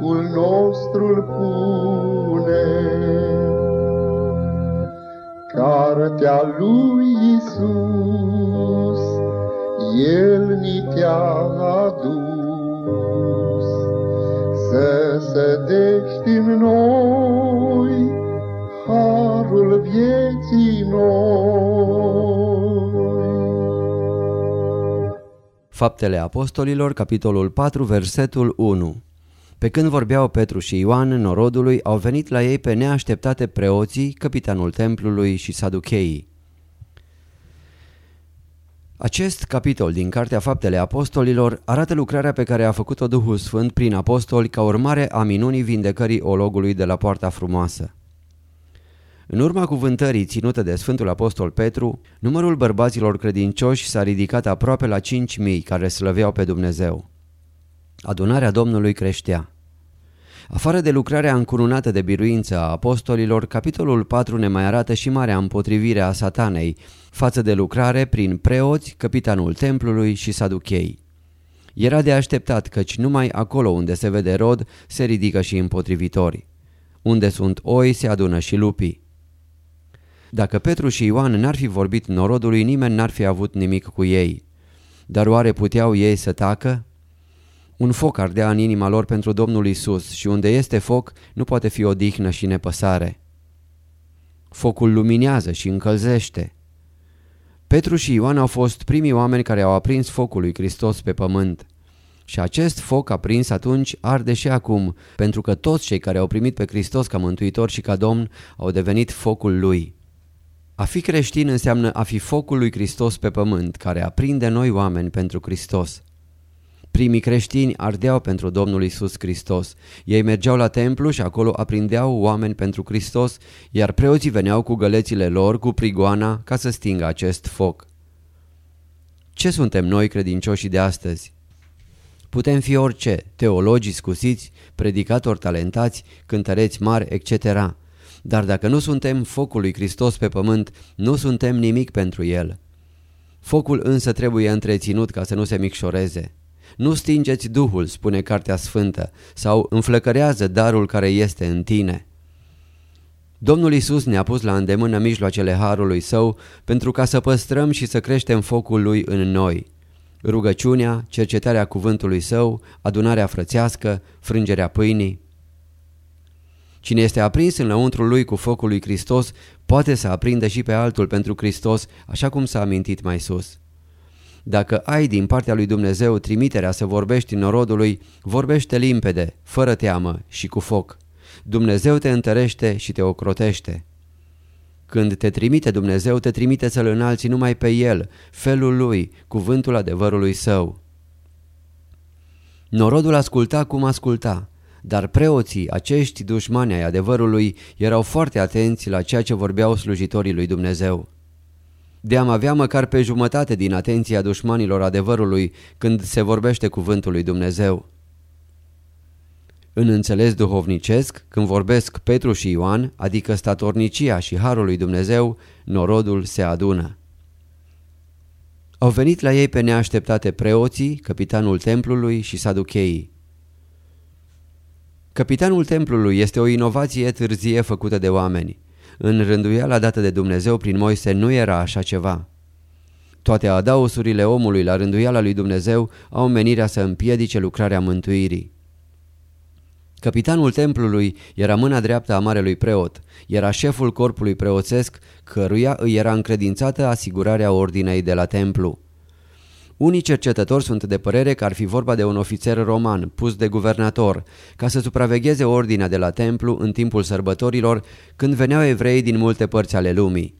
Duhul nostru pune. Cartea lui Isus, El ni te-a adus, Să sădești în noi Harul vieții noi. Faptele Apostolilor, capitolul 4, versetul 1 Pe când vorbeau Petru și Ioan norodului, au venit la ei pe neașteptate preoții, capitanul templului și saducheii. Acest capitol din Cartea Faptele Apostolilor arată lucrarea pe care a făcut-o Duhul Sfânt prin apostoli ca urmare a minunii vindecării ologului de la Poarta Frumoasă. În urma cuvântării ținută de Sfântul Apostol Petru, numărul bărbaților credincioși s-a ridicat aproape la 5.000 care slăveau pe Dumnezeu. Adunarea Domnului creștea. Afară de lucrarea încununată de biruință a apostolilor, capitolul 4 ne mai arată și marea împotrivire a satanei față de lucrare prin preoți, capitanul templului și saduchei. Era de așteptat căci numai acolo unde se vede rod se ridică și împotrivitori. Unde sunt oi se adună și lupii. Dacă Petru și Ioan n-ar fi vorbit norodului, nimeni n-ar fi avut nimic cu ei. Dar oare puteau ei să tacă? Un foc ardea în inima lor pentru Domnul Isus și unde este foc nu poate fi odihnă și nepăsare. Focul luminează și încălzește. Petru și Ioan au fost primii oameni care au aprins focul lui Hristos pe pământ. Și acest foc aprins atunci arde și acum, pentru că toți cei care au primit pe Hristos ca mântuitor și ca domn au devenit focul lui. A fi creștin înseamnă a fi focul lui Hristos pe pământ, care aprinde noi oameni pentru Hristos. Primii creștini ardeau pentru Domnul Isus Hristos. Ei mergeau la templu și acolo aprindeau oameni pentru Hristos, iar preoții veneau cu gălețile lor, cu prigoana, ca să stingă acest foc. Ce suntem noi credincioși de astăzi? Putem fi orice, teologii scusiți, predicatori talentați, cântăreți mari, etc. Dar dacă nu suntem focul lui Hristos pe pământ, nu suntem nimic pentru El. Focul însă trebuie întreținut ca să nu se micșoreze. Nu stingeți Duhul, spune Cartea Sfântă, sau înflăcărează darul care este în tine. Domnul Isus ne-a pus la îndemână mijloacele Harului Său pentru ca să păstrăm și să creștem focul Lui în noi. Rugăciunea, cercetarea cuvântului Său, adunarea frățească, frângerea pâinii. Cine este aprins înăuntru lui cu focul lui Hristos poate să aprindă și pe altul pentru Hristos, așa cum s-a amintit mai sus. Dacă ai din partea lui Dumnezeu trimiterea să vorbești norodului, vorbește limpede, fără teamă și cu foc. Dumnezeu te întărește și te ocrotește. Când te trimite Dumnezeu, te trimite să-L înalți numai pe El, felul Lui, cuvântul adevărului Său. Norodul asculta cum asculta, dar preoții, acești dușmani ai adevărului, erau foarte atenți la ceea ce vorbeau slujitorii lui Dumnezeu. De am avea măcar pe jumătate din atenția dușmanilor adevărului când se vorbește cuvântul lui Dumnezeu. În înțeles duhovnicesc, când vorbesc Petru și Ioan, adică statornicia și harul lui Dumnezeu, norodul se adună. Au venit la ei pe neașteptate preoții, capitanul templului și saducheii. Capitanul templului este o inovație târzie făcută de oameni. În rânduiala dată de Dumnezeu prin Moise nu era așa ceva. Toate adausurile omului la rânduiala lui Dumnezeu au menirea să împiedice lucrarea mântuirii. Capitanul templului era mâna dreaptă a marelui preot, era șeful corpului preoțesc căruia îi era încredințată asigurarea ordinei de la templu. Unii cercetători sunt de părere că ar fi vorba de un ofițer roman pus de guvernator ca să supravegheze ordinea de la templu în timpul sărbătorilor când veneau evrei din multe părți ale lumii.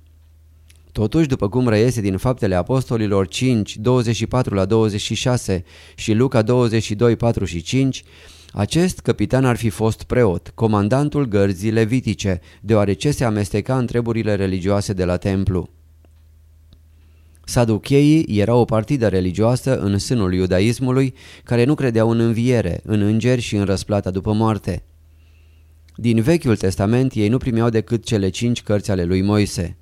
Totuși, după cum reiese din faptele apostolilor 5, 24 la 26 și Luca 22, 4 și 5, acest capitan ar fi fost preot, comandantul gărzii levitice, deoarece se amesteca în treburile religioase de la templu. Saducheii era o partidă religioasă în sânul iudaismului care nu credeau în înviere, în îngeri și în răsplata după moarte. Din Vechiul Testament ei nu primeau decât cele cinci cărți ale lui Moise.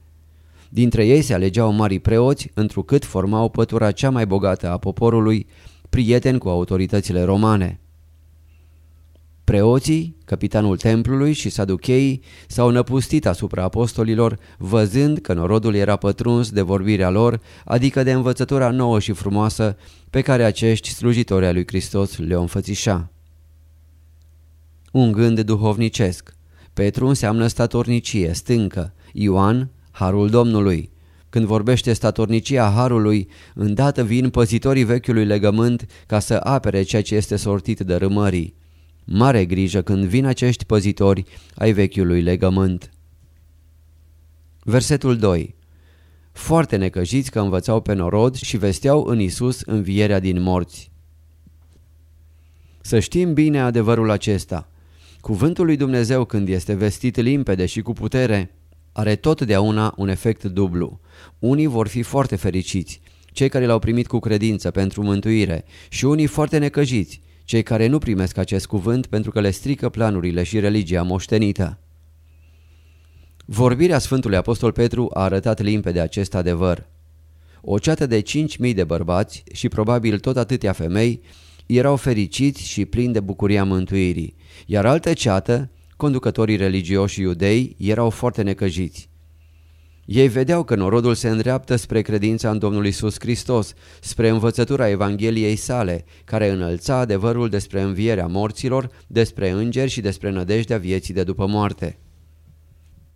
Dintre ei se alegeau mari preoți, întrucât formau pătura cea mai bogată a poporului, prieteni cu autoritățile romane. Preoții, capitanul templului și saducheii s-au năpustit asupra apostolilor, văzând că norodul era pătruns de vorbirea lor, adică de învățătura nouă și frumoasă pe care acești slujitori ai lui Hristos le-o înfățișa. Un gând duhovnicesc. Petru înseamnă statornicie, stâncă, Ioan, harul Domnului. Când vorbește statornicia harului, îndată vin păzitorii vechiului legământ ca să apere ceea ce este sortit de râmării. Mare grijă când vin acești păzitori ai vechiului legământ. Versetul 2 Foarte necăjiți că învățau pe norod și vesteau în Isus învierea din morți. Să știm bine adevărul acesta. Cuvântul lui Dumnezeu când este vestit limpede și cu putere, are totdeauna un efect dublu. Unii vor fi foarte fericiți, cei care l-au primit cu credință pentru mântuire și unii foarte necăjiți, cei care nu primesc acest cuvânt pentru că le strică planurile și religia moștenită. Vorbirea Sfântului Apostol Petru a arătat limpede acest adevăr. O ceată de 5.000 de bărbați și probabil tot atâtea femei erau fericiți și plini de bucuria mântuirii, iar altă ceată, conducătorii religioși iudei, erau foarte necăjiți. Ei vedeau că norodul se îndreaptă spre credința în Domnul Isus Hristos, spre învățătura Evangheliei sale, care înălța adevărul despre învierea morților, despre îngeri și despre nădejdea vieții de după moarte.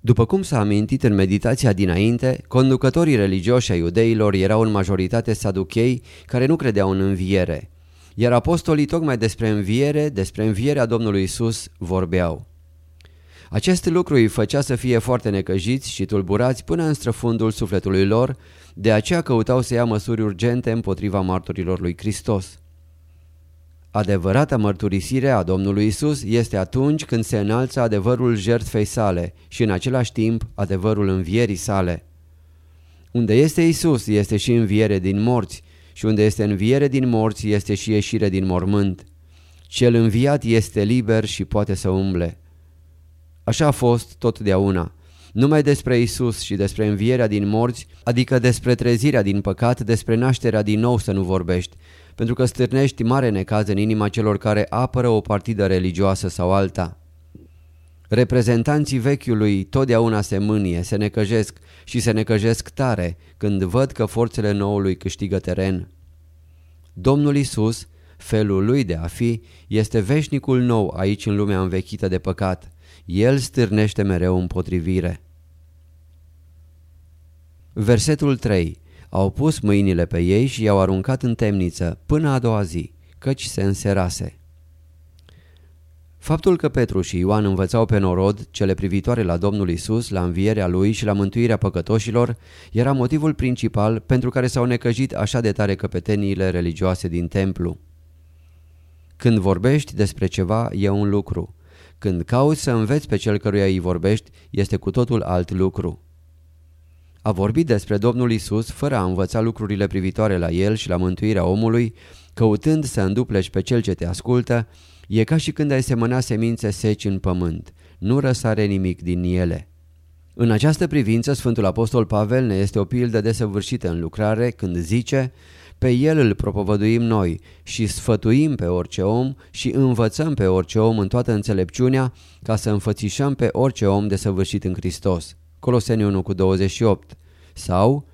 După cum s-a amintit în meditația dinainte, conducătorii religioși ai iudeilor erau în majoritate saduchei care nu credeau în înviere, iar apostolii tocmai despre înviere, despre învierea Domnului Isus vorbeau. Acest lucru îi făcea să fie foarte necăjiți și tulburați până în străfundul sufletului lor, de aceea căutau să ia măsuri urgente împotriva martorilor lui Hristos. Adevărata mărturisire a Domnului Isus este atunci când se înalță adevărul jertfei sale și în același timp adevărul învierii sale. Unde este Isus este și înviere din morți și unde este înviere din morți este și ieșire din mormânt. Cel înviat este liber și poate să umble. Așa a fost totdeauna. Numai despre Isus și despre învierea din morți, adică despre trezirea din păcat, despre nașterea din nou să nu vorbești, pentru că stârnești mare necaz în inima celor care apără o partidă religioasă sau alta. Reprezentanții vechiului totdeauna se mânie, se necăjesc și se necăjesc tare când văd că forțele noului câștigă teren. Domnul Isus, felul lui de a fi, este veșnicul nou aici în lumea învechită de păcat. El stârnește mereu împotrivire. Versetul 3 Au pus mâinile pe ei și i-au aruncat în temniță până a doua zi, căci se înserase. Faptul că Petru și Ioan învățau pe norod cele privitoare la Domnul Isus, la învierea lui și la mântuirea păcătoșilor, era motivul principal pentru care s-au necăjit așa de tare căpeteniile religioase din templu. Când vorbești despre ceva, e un lucru. Când cauți să înveți pe cel căruia îi vorbești, este cu totul alt lucru. A vorbi despre Domnul Isus fără a învăța lucrurile privitoare la El și la mântuirea omului, căutând să îndupleci pe cel ce te ascultă, e ca și când ai semăna semințe seci în pământ. Nu răsare nimic din ele. În această privință, Sfântul Apostol Pavel ne este o pildă desăvârșită în lucrare când zice pe el îl propovăduim noi și sfătuim pe orice om și învățăm pe orice om în toată înțelepciunea ca să înfățișăm pe orice om desăvârșit în Hristos. Coloseni 1 cu 28 Sau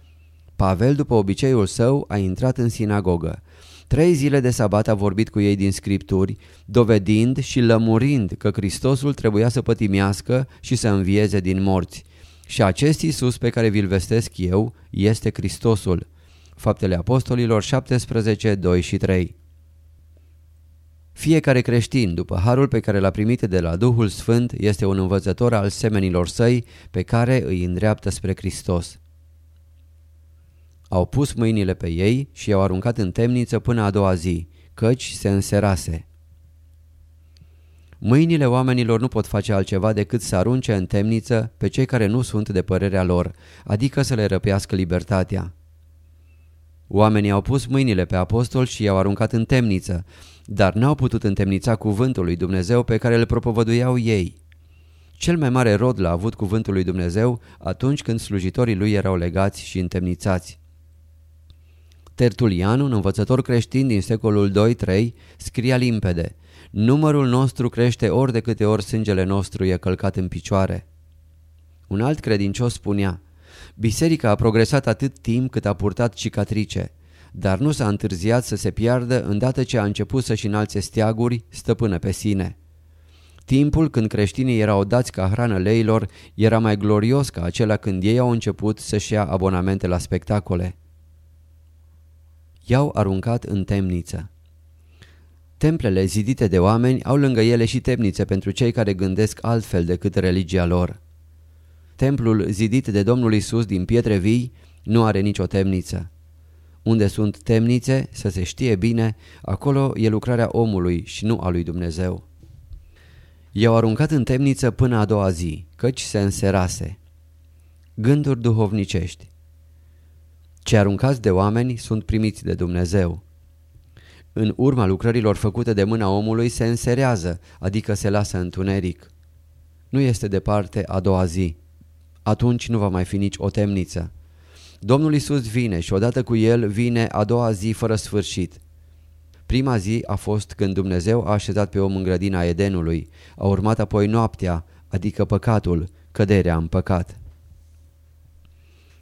Pavel după obiceiul său a intrat în sinagogă. Trei zile de sabat a vorbit cu ei din scripturi, dovedind și lămurind că Hristosul trebuia să pătimească și să învieze din morți. Și acest Iisus pe care vi-l vestesc eu este Hristosul. Faptele Apostolilor 17, 2 și 3 Fiecare creștin, după harul pe care l-a primit de la Duhul Sfânt, este un învățător al semenilor săi pe care îi îndreaptă spre Hristos. Au pus mâinile pe ei și i-au aruncat în temniță până a doua zi, căci se înserase. Mâinile oamenilor nu pot face altceva decât să arunce în temniță pe cei care nu sunt de părerea lor, adică să le răpească libertatea. Oamenii au pus mâinile pe apostol și i-au aruncat în temniță, dar n-au putut întemnița cuvântul lui Dumnezeu pe care îl propovăduiau ei. Cel mai mare rod l-a avut cuvântul lui Dumnezeu atunci când slujitorii lui erau legați și întemnițați. Tertulian, un învățător creștin din secolul 2-3, scria limpede Numărul nostru crește ori de câte ori sângele nostru e călcat în picioare. Un alt credincios spunea Biserica a progresat atât timp cât a purtat cicatrice, dar nu s-a întârziat să se piardă îndată ce a început să-și înalțe steaguri, stăpână pe sine. Timpul când creștinii erau dați ca hrană leilor era mai glorios ca acela când ei au început să-și ia abonamente la spectacole. I-au aruncat în temniță. Templele zidite de oameni au lângă ele și temnițe pentru cei care gândesc altfel decât religia lor. Templul zidit de Domnul Isus din pietre vii nu are nicio temniță. Unde sunt temnițe, să se știe bine, acolo e lucrarea omului și nu a lui Dumnezeu. I-au aruncat în temniță până a doua zi, căci se înserase. Gânduri duhovnicești Cei aruncați de oameni sunt primiți de Dumnezeu. În urma lucrărilor făcute de mâna omului se înserează, adică se lasă întuneric. Nu este departe a doua zi. Atunci nu va mai fi nici o temniță. Domnul Isus vine și odată cu el vine a doua zi fără sfârșit. Prima zi a fost când Dumnezeu a așezat pe om în grădina Edenului, a urmat apoi noaptea, adică păcatul, căderea în păcat.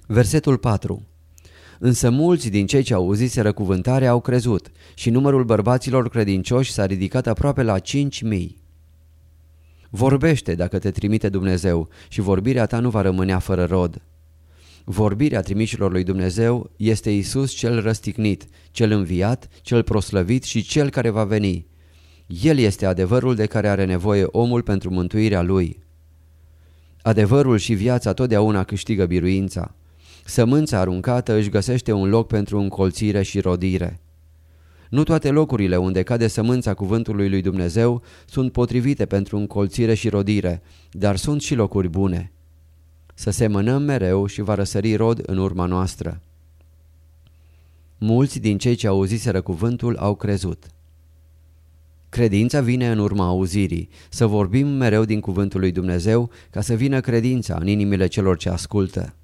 Versetul 4 Însă mulți din cei ce auziseră cuvântarea au crezut și numărul bărbaților credincioși s-a ridicat aproape la cinci mii. Vorbește dacă te trimite Dumnezeu și vorbirea ta nu va rămânea fără rod. Vorbirea trimișilor lui Dumnezeu este Isus cel răstignit, cel înviat, cel proslăvit și cel care va veni. El este adevărul de care are nevoie omul pentru mântuirea lui. Adevărul și viața totdeauna câștigă biruința. Sămânța aruncată își găsește un loc pentru încolțire și rodire. Nu toate locurile unde cade sămânța cuvântului lui Dumnezeu sunt potrivite pentru încolțire și rodire, dar sunt și locuri bune. Să semănăm mereu și va răsări rod în urma noastră. Mulți din cei ce auziseră cuvântul au crezut. Credința vine în urma auzirii, să vorbim mereu din cuvântul lui Dumnezeu ca să vină credința în inimile celor ce ascultă.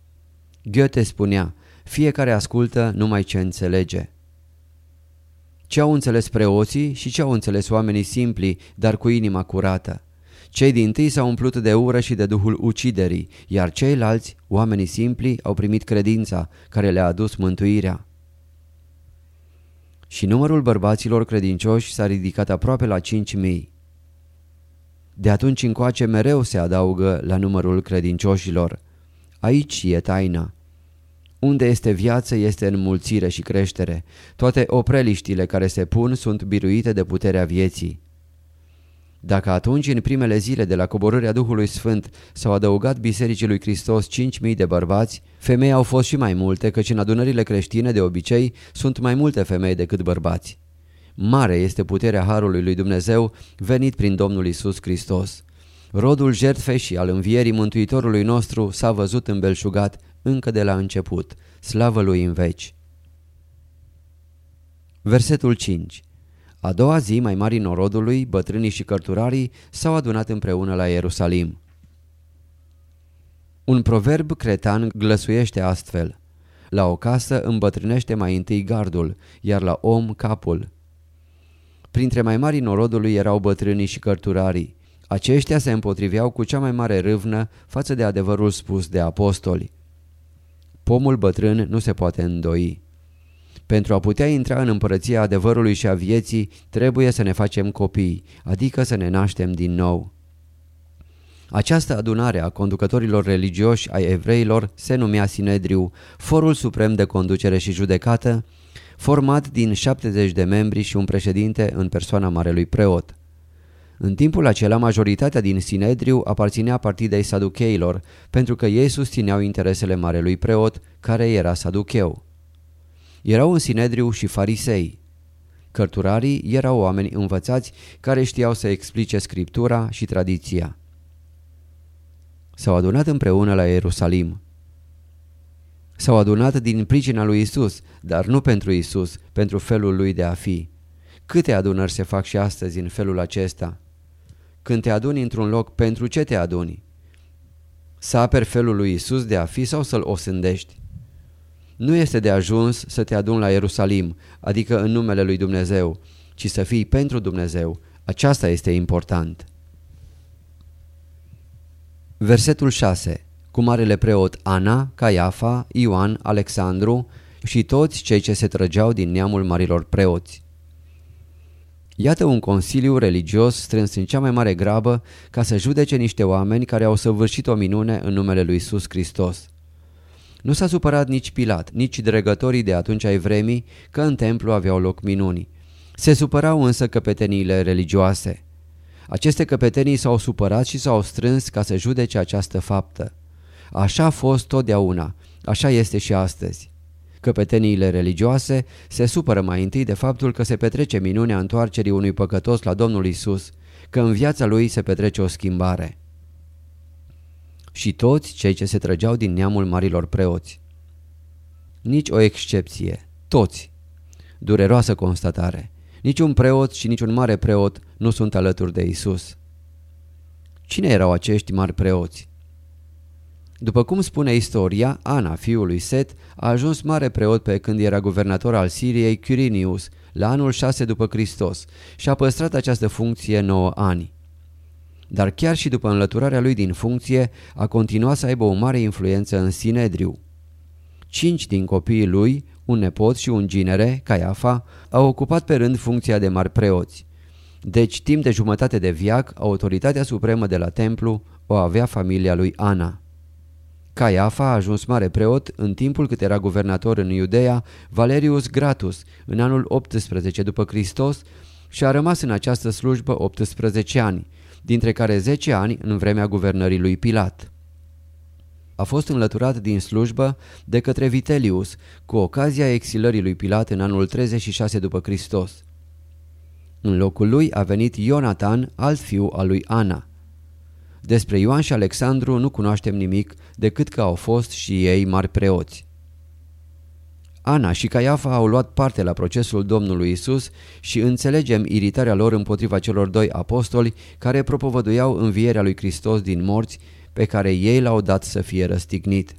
Goethe spunea, fiecare ascultă numai ce înțelege. Ce au înțeles preoții și ce au înțeles oamenii simpli, dar cu inima curată. Cei din tâi s-au umplut de ură și de duhul uciderii, iar ceilalți, oamenii simpli, au primit credința, care le-a adus mântuirea. Și numărul bărbaților credincioși s-a ridicat aproape la cinci mii. De atunci încoace mereu se adaugă la numărul credincioșilor. Aici e taina. Unde este viață este înmulțire și creștere. Toate opreliștile care se pun sunt biruite de puterea vieții. Dacă atunci, în primele zile de la coborârea Duhului Sfânt, s-au adăugat Bisericii lui Hristos 5.000 de bărbați, femei au fost și mai multe, căci în adunările creștine de obicei sunt mai multe femei decât bărbați. Mare este puterea Harului lui Dumnezeu venit prin Domnul Isus Hristos. Rodul jertfei și al învierii Mântuitorului nostru s-a văzut îmbelșugat încă de la început, slavă lui în veci. Versetul 5 A doua zi, mai mari norodului, bătrânii și cărturarii s-au adunat împreună la Ierusalim. Un proverb cretan glăsuiește astfel. La o casă îmbătrânește mai întâi gardul, iar la om capul. Printre mai mari norodului erau bătrânii și cărturarii. Aceștia se împotriveau cu cea mai mare râvnă față de adevărul spus de apostoli. Pomul bătrân nu se poate îndoi. Pentru a putea intra în împărăția adevărului și a vieții, trebuie să ne facem copii, adică să ne naștem din nou. Această adunare a conducătorilor religioși ai evreilor se numea Sinedriu, forul suprem de conducere și judecată, format din 70 de membri și un președinte în persoana marelui preot. În timpul acela, majoritatea din Sinedriu aparținea partidei saducheilor, pentru că ei susțineau interesele marelui preot, care era saducheu. Erau în Sinedriu și farisei. Cărturarii erau oameni învățați care știau să explice scriptura și tradiția. S-au adunat împreună la Ierusalim. S-au adunat din pricina lui Isus, dar nu pentru Isus, pentru felul lui de a fi. Câte adunări se fac și astăzi în felul acesta? Când te aduni într-un loc, pentru ce te aduni? Să aperi felul lui Isus de a fi sau să-l osândești? Nu este de ajuns să te aduni la Ierusalim, adică în numele lui Dumnezeu, ci să fii pentru Dumnezeu. Aceasta este important. Versetul 6 Cu marele preot Ana, Caiafa, Ioan, Alexandru și toți cei ce se trăgeau din neamul marilor preoți. Iată un consiliu religios strâns în cea mai mare grabă ca să judece niște oameni care au săvârșit o minune în numele lui Isus Hristos. Nu s-a supărat nici Pilat, nici dregătorii de atunci ai vremii că în templu aveau loc minuni. Se supărau însă căpeteniile religioase. Aceste căpetenii s-au supărat și s-au strâns ca să judece această faptă. Așa a fost totdeauna, așa este și astăzi. Căpeteniile religioase se supără mai întâi de faptul că se petrece minunea întoarcerii unui păcătos la Domnul Isus, că în viața lui se petrece o schimbare și toți cei ce se trăgeau din neamul marilor preoți. Nici o excepție, toți. Dureroasă constatare. Niciun preot și niciun mare preot nu sunt alături de Isus. Cine erau acești mari preoți? După cum spune istoria, Ana, fiul lui Set, a ajuns mare preot pe când era guvernator al Siriei Quirinius, la anul 6 după Hristos, și a păstrat această funcție 9 ani dar chiar și după înlăturarea lui din funcție a continuat să aibă o mare influență în Sinedriu. Cinci din copiii lui, un nepot și un ginere, Caiafa, au ocupat pe rând funcția de mari preoți. Deci, timp de jumătate de viac, autoritatea supremă de la templu o avea familia lui Ana. Caiafa a ajuns mare preot în timpul cât era guvernator în Iudeea Valerius Gratus, în anul 18 după Hristos, și a rămas în această slujbă 18 ani, dintre care 10 ani în vremea guvernării lui Pilat. A fost înlăturat din slujbă de către Vitelius cu ocazia exilării lui Pilat în anul 36 după Hristos. În locul lui a venit Ionatan, alt fiu al lui Ana. Despre Ioan și Alexandru nu cunoaștem nimic decât că au fost și ei mari preoți. Ana și Caiafa au luat parte la procesul Domnului Isus și înțelegem iritarea lor împotriva celor doi apostoli care propovăduiau învierea lui Hristos din morți pe care ei l-au dat să fie răstignit.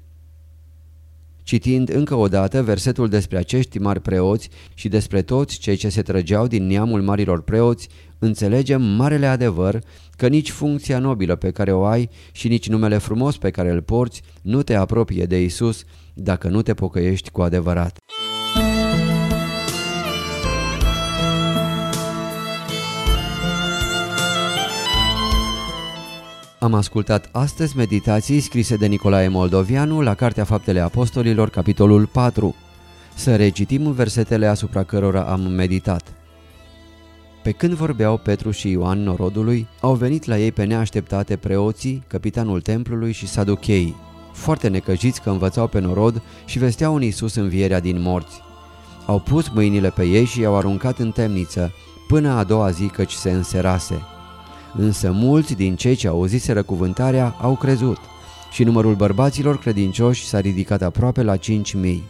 Citind încă o dată versetul despre acești mari preoți și despre toți cei ce se trăgeau din neamul marilor preoți, înțelegem marele adevăr că nici funcția nobilă pe care o ai și nici numele frumos pe care îl porți nu te apropie de Isus, dacă nu te pocăiești cu adevărat. Am ascultat astăzi meditații scrise de Nicolae Moldovianu la Cartea Faptele Apostolilor, capitolul 4. Să recitim versetele asupra cărora am meditat. Pe când vorbeau Petru și Ioan norodului, au venit la ei pe neașteptate preoții, capitanul templului și saducheii foarte necăjiți că învățau pe norod și vesteau în Iisus învierea din morți. Au pus mâinile pe ei și i-au aruncat în temniță, până a doua zi căci se înserase. Însă mulți din cei ce auziseră cuvântarea au crezut și numărul bărbaților credincioși s-a ridicat aproape la cinci mii.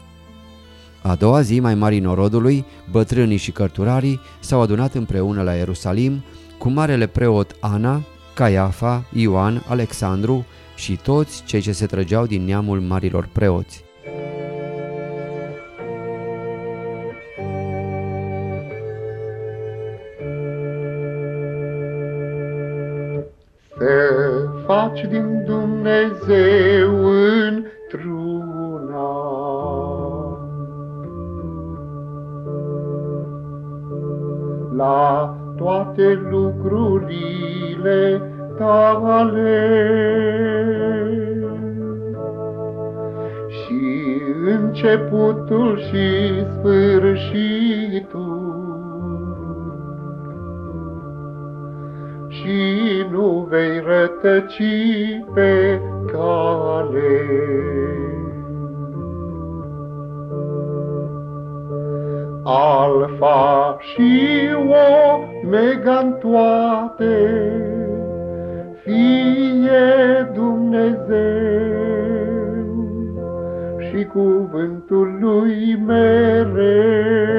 A doua zi, mai mari norodului, bătrânii și cărturarii s-au adunat împreună la Ierusalim cu marele preot Ana, Caiafa, Ioan, Alexandru, și toți cei ce se trăgeau din neamul marilor preoți. Să faci din începutul și sfârșitul, și nu vei rătăci pe cale. Alfa și Omega toate, fie Dumnezeu și cuvântul lui mereu.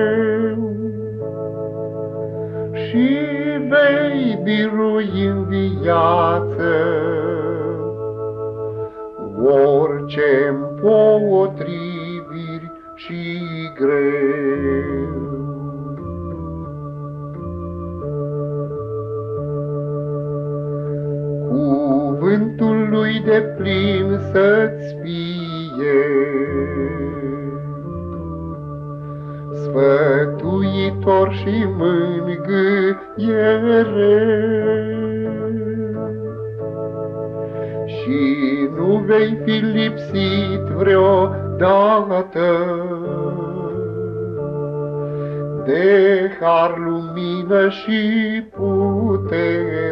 Și vei birui în viață orice împotriviri și greu. Cuvântul lui de plin să-ți fie, Sfătuitor și mângâiere. Și nu vei fi lipsit vreodată de har, lumină și putere.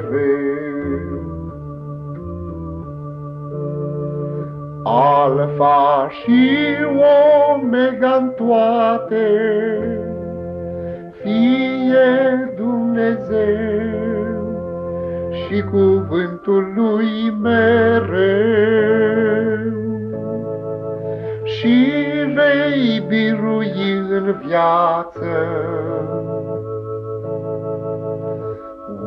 Alfa și Omega în toate, și cuvântul lui mereu. Și vei birui în viață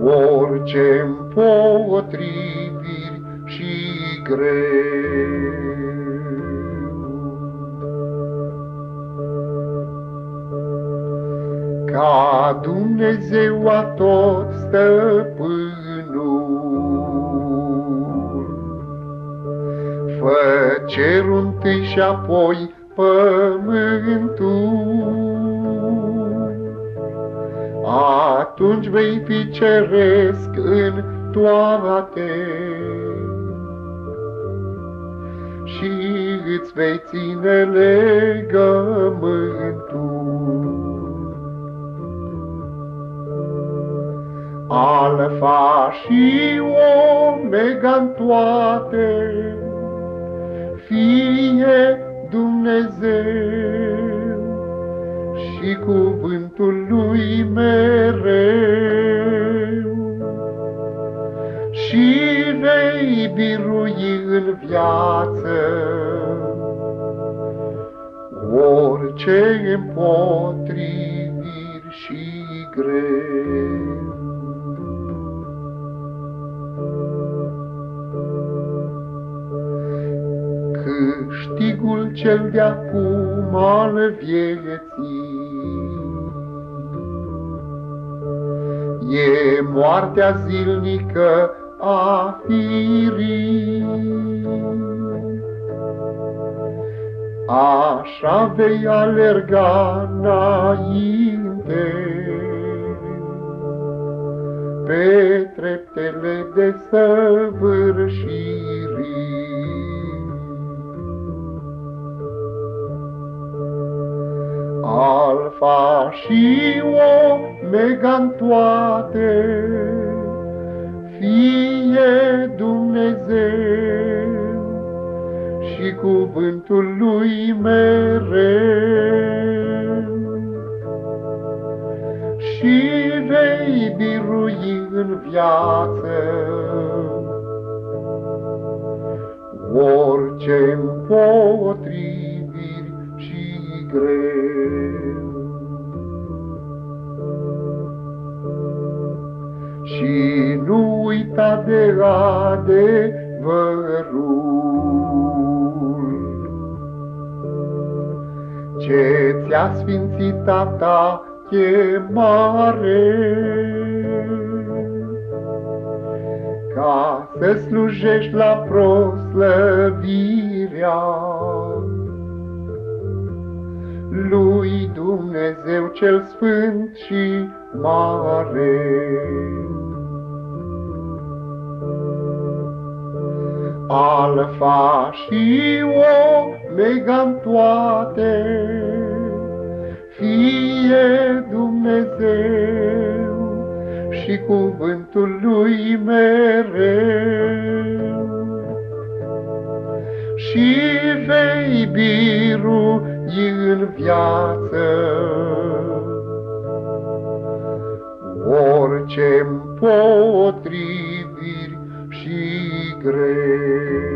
orice împotriviri și greu. Ca Dumnezeu a tot stăpânul, și apoi pământul. Atunci vei fi ceresc în toate și îți vei ține legământul. Alfa și Omega în toate, fie Dumnezeu și cuvântul lui mereu. Și vei birui în viață orice împotriviri și greu. Câștigul cel de-acum al vieții. E moartea zilnică a firii. Așa vei alerga înainte pe treptele de săvârșirii. Alfa și Omega în toate, fie Dumnezeu și cuvântul lui mereu. Și vei birui în viață orice împotriviri și greu. Nu uita de adevărul ce ți-a sfințit ta chemare ca să slujești la proslăvirea lui Dumnezeu cel sfânt și mare. Alfa și Omega toate, fie Dumnezeu și cuvântul lui mereu. Și vei biru în viață ce împotriviri și grei.